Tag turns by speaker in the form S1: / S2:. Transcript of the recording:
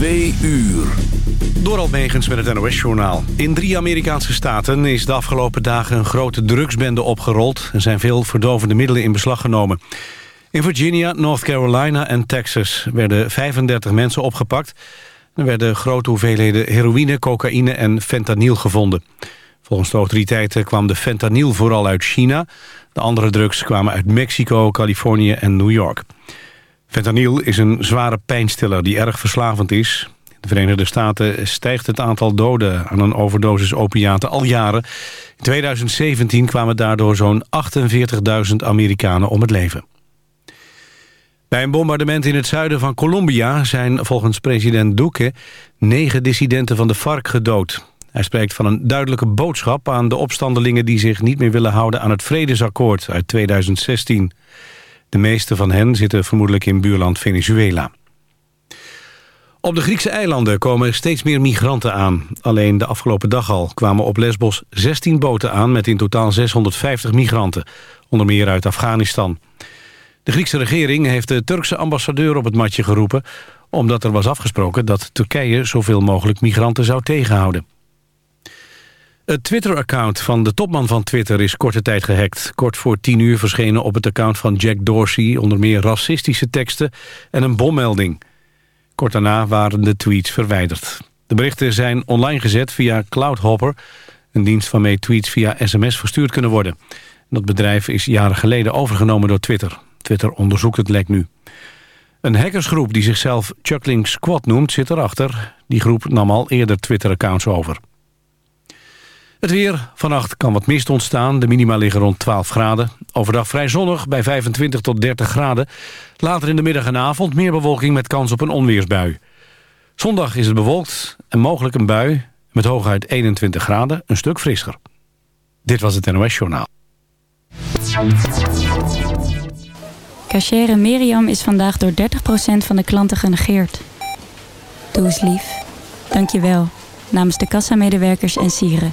S1: Twee uur.
S2: Door Almegens met het NOS-journaal. In drie Amerikaanse staten is de afgelopen dagen een grote drugsbende opgerold... en zijn veel verdovende middelen in beslag genomen. In Virginia, North Carolina en Texas werden 35 mensen opgepakt. Er werden grote hoeveelheden heroïne, cocaïne en fentanyl gevonden. Volgens de autoriteiten kwam de fentanyl vooral uit China. De andere drugs kwamen uit Mexico, Californië en New York. Fentanyl is een zware pijnstiller die erg verslavend is. In de Verenigde Staten stijgt het aantal doden aan een overdosis opiaten al jaren. In 2017 kwamen daardoor zo'n 48.000 Amerikanen om het leven. Bij een bombardement in het zuiden van Colombia zijn volgens president Duque negen dissidenten van de FARC gedood. Hij spreekt van een duidelijke boodschap aan de opstandelingen die zich niet meer willen houden aan het vredesakkoord uit 2016. De meeste van hen zitten vermoedelijk in buurland Venezuela. Op de Griekse eilanden komen steeds meer migranten aan. Alleen de afgelopen dag al kwamen op Lesbos 16 boten aan... met in totaal 650 migranten, onder meer uit Afghanistan. De Griekse regering heeft de Turkse ambassadeur op het matje geroepen... omdat er was afgesproken dat Turkije zoveel mogelijk migranten zou tegenhouden. Het Twitter-account van de topman van Twitter is korte tijd gehackt. Kort voor tien uur verschenen op het account van Jack Dorsey... onder meer racistische teksten en een bommelding. Kort daarna waren de tweets verwijderd. De berichten zijn online gezet via Cloudhopper... een dienst waarmee tweets via sms verstuurd kunnen worden. Dat bedrijf is jaren geleden overgenomen door Twitter. Twitter onderzoekt het lek nu. Een hackersgroep die zichzelf Chuckling Squad noemt zit erachter. Die groep nam al eerder Twitter-accounts over. Het weer. Vannacht kan wat mist ontstaan. De minima liggen rond 12 graden. Overdag vrij zonnig bij 25 tot 30 graden. Later in de middag en avond meer bewolking met kans op een onweersbui. Zondag is het bewolkt en mogelijk een bui. Met hooguit 21 graden, een stuk frisser. Dit was het NOS Journaal.
S3: Cachere Miriam is vandaag door 30% van de klanten genegeerd. Doe eens lief. Dank je wel. Namens de kassamedewerkers en sieren.